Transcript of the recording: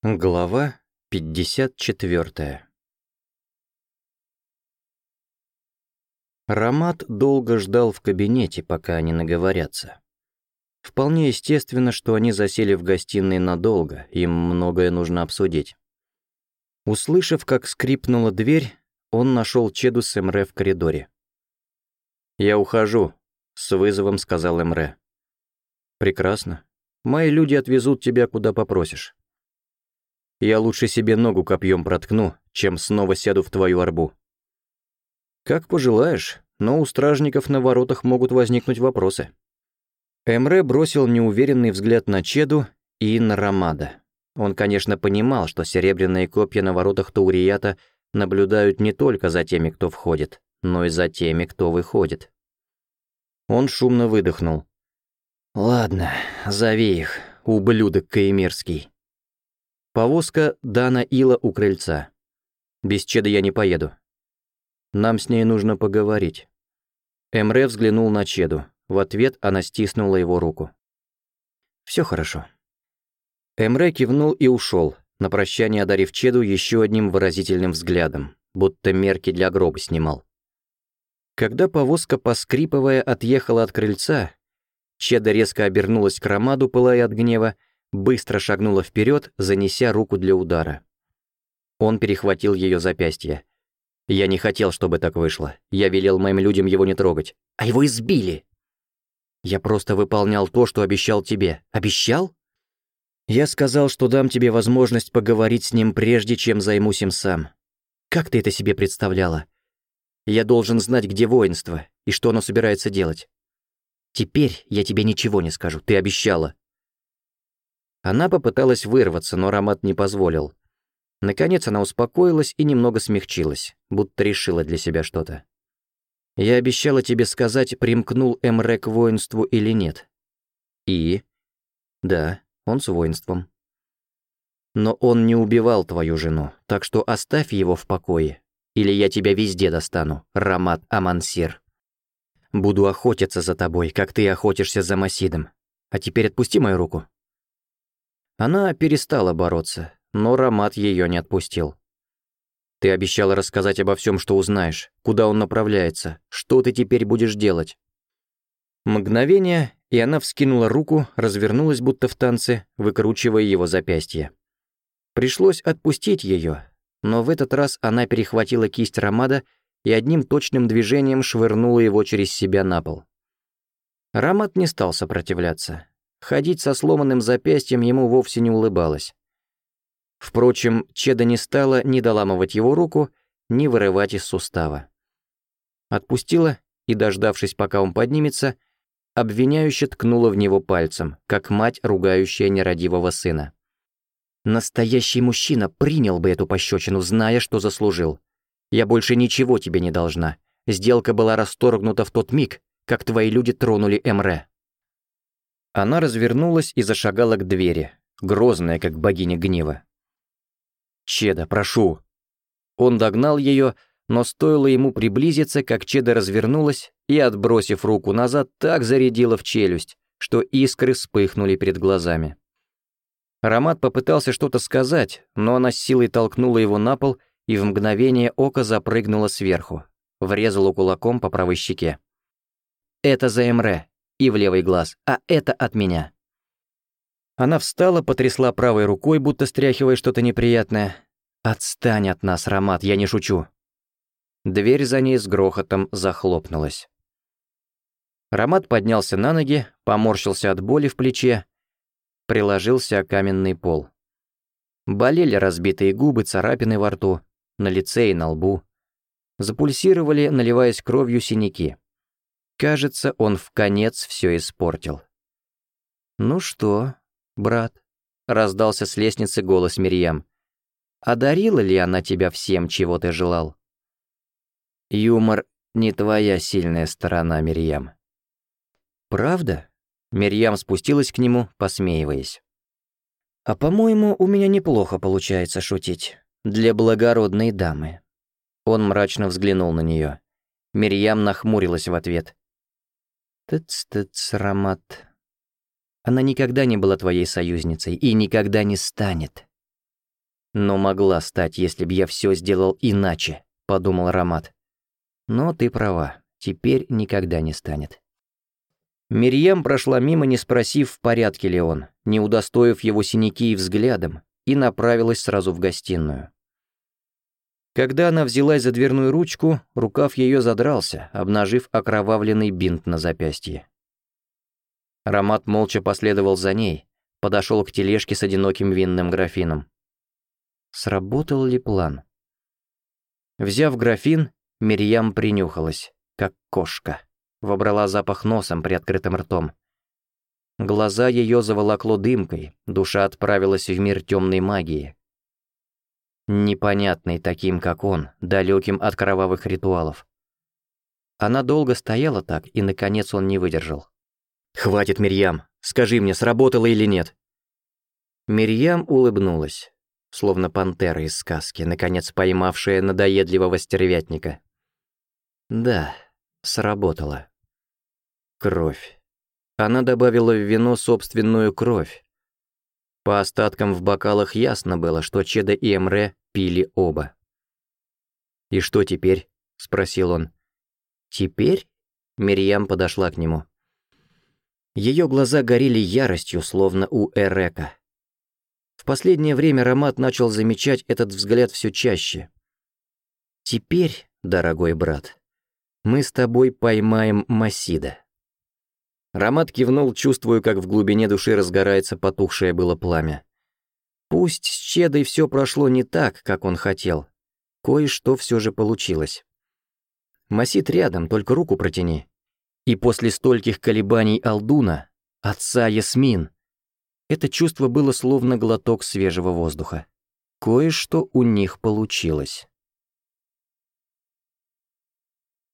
Глава 54 Ромат долго ждал в кабинете, пока они наговорятся. Вполне естественно, что они засели в гостиной надолго, им многое нужно обсудить. Услышав, как скрипнула дверь, он нашел Чеду с Эмре в коридоре. «Я ухожу», — с вызовом сказал Эмре. «Прекрасно. Мои люди отвезут тебя, куда попросишь». Я лучше себе ногу копьем проткну, чем снова сяду в твою арбу. Как пожелаешь, но у стражников на воротах могут возникнуть вопросы. Эмре бросил неуверенный взгляд на Чеду и на Рамада. Он, конечно, понимал, что серебряные копья на воротах Таурията наблюдают не только за теми, кто входит, но и за теми, кто выходит. Он шумно выдохнул. «Ладно, зови их, ублюдок Каимирский». Повозка Дана Ила у крыльца. Без Чеда я не поеду. Нам с ней нужно поговорить. Эмре взглянул на Чеду. В ответ она стиснула его руку. Все хорошо. Эмре кивнул и ушел, на прощание одарив Чеду еще одним выразительным взглядом, будто мерки для гроба снимал. Когда повозка, поскрипывая, отъехала от крыльца, Чеда резко обернулась к Ромаду, пылая от гнева, быстро шагнула вперед, занеся руку для удара. Он перехватил ее запястье. Я не хотел, чтобы так вышло. Я велел моим людям его не трогать. А его избили! Я просто выполнял то, что обещал тебе. Обещал? Я сказал, что дам тебе возможность поговорить с ним, прежде чем займусь им сам. Как ты это себе представляла? Я должен знать, где воинство и что оно собирается делать. Теперь я тебе ничего не скажу, ты обещала. Она попыталась вырваться, но Ромат не позволил. Наконец она успокоилась и немного смягчилась, будто решила для себя что-то. «Я обещала тебе сказать, примкнул Эмре к воинству или нет». «И?» «Да, он с воинством». «Но он не убивал твою жену, так что оставь его в покое, или я тебя везде достану, Рамат Амансир. Буду охотиться за тобой, как ты охотишься за Масидом. А теперь отпусти мою руку». Она перестала бороться, но Ромат ее не отпустил. «Ты обещала рассказать обо всем, что узнаешь, куда он направляется, что ты теперь будешь делать». Мгновение, и она вскинула руку, развернулась будто в танце, выкручивая его запястье. Пришлось отпустить ее, но в этот раз она перехватила кисть Ромада и одним точным движением швырнула его через себя на пол. Ромат не стал сопротивляться, Ходить со сломанным запястьем ему вовсе не улыбалось. Впрочем, Чеда не стала ни доламывать его руку, ни вырывать из сустава. Отпустила и, дождавшись, пока он поднимется, обвиняюще ткнула в него пальцем, как мать, ругающая нерадивого сына. «Настоящий мужчина принял бы эту пощечину, зная, что заслужил. Я больше ничего тебе не должна. Сделка была расторгнута в тот миг, как твои люди тронули Эмре». Она развернулась и зашагала к двери, грозная, как богиня гнева. «Чеда, прошу!» Он догнал ее, но стоило ему приблизиться, как Чеда развернулась и, отбросив руку назад, так зарядила в челюсть, что искры вспыхнули перед глазами. Ромат попытался что-то сказать, но она с силой толкнула его на пол и в мгновение ока запрыгнула сверху, врезала кулаком по правой щеке. «Это за Эмре», и в левый глаз, а это от меня. Она встала, потрясла правой рукой, будто стряхивая что-то неприятное. «Отстань от нас, Ромат, я не шучу». Дверь за ней с грохотом захлопнулась. Ромат поднялся на ноги, поморщился от боли в плече, приложился о каменный пол. Болели разбитые губы, царапины во рту, на лице и на лбу. Запульсировали, наливаясь кровью, синяки. Кажется, он в конец все испортил. «Ну что, брат?» — раздался с лестницы голос Мирьям. «Одарила ли она тебя всем, чего ты желал?» «Юмор — не твоя сильная сторона, Мирьям». «Правда?» — Мирьям спустилась к нему, посмеиваясь. «А по-моему, у меня неплохо получается шутить. Для благородной дамы». Он мрачно взглянул на нее. Мирьям нахмурилась в ответ. Тыц-тыц, Ромат. Она никогда не была твоей союзницей и никогда не станет. Но могла стать, если б я все сделал иначе, подумал Ромат. Но ты права, теперь никогда не станет. Мирьям прошла мимо, не спросив, в порядке ли он, не удостоив его синяки и взглядом, и направилась сразу в гостиную. Когда она взялась за дверную ручку, рукав ее задрался, обнажив окровавленный бинт на запястье. Ромат молча последовал за ней, подошел к тележке с одиноким винным графином. Сработал ли план? Взяв графин, Мирьям принюхалась, как кошка. Вобрала запах носом при открытом ртом. Глаза ее заволокло дымкой, душа отправилась в мир темной магии, непонятный таким, как он, далеким от кровавых ритуалов. Она долго стояла так, и, наконец, он не выдержал. «Хватит, Мирьям! Скажи мне, сработало или нет?» Мирьям улыбнулась, словно пантера из сказки, наконец поймавшая надоедливого стервятника. «Да, сработало. Кровь. Она добавила в вино собственную кровь. По остаткам в бокалах ясно было, что Чеда и Эмре Пили оба. «И что теперь?» — спросил он. «Теперь?» — Мирьям подошла к нему. Ее глаза горели яростью, словно у Эрека. В последнее время Ромат начал замечать этот взгляд все чаще. «Теперь, дорогой брат, мы с тобой поймаем Масида». Ромат кивнул, чувствуя, как в глубине души разгорается потухшее было пламя. Пусть с Чедой все прошло не так, как он хотел. Кое-что все же получилось. Масит рядом, только руку протяни. И после стольких колебаний Алдуна, отца Ясмин, это чувство было словно глоток свежего воздуха. Кое-что у них получилось.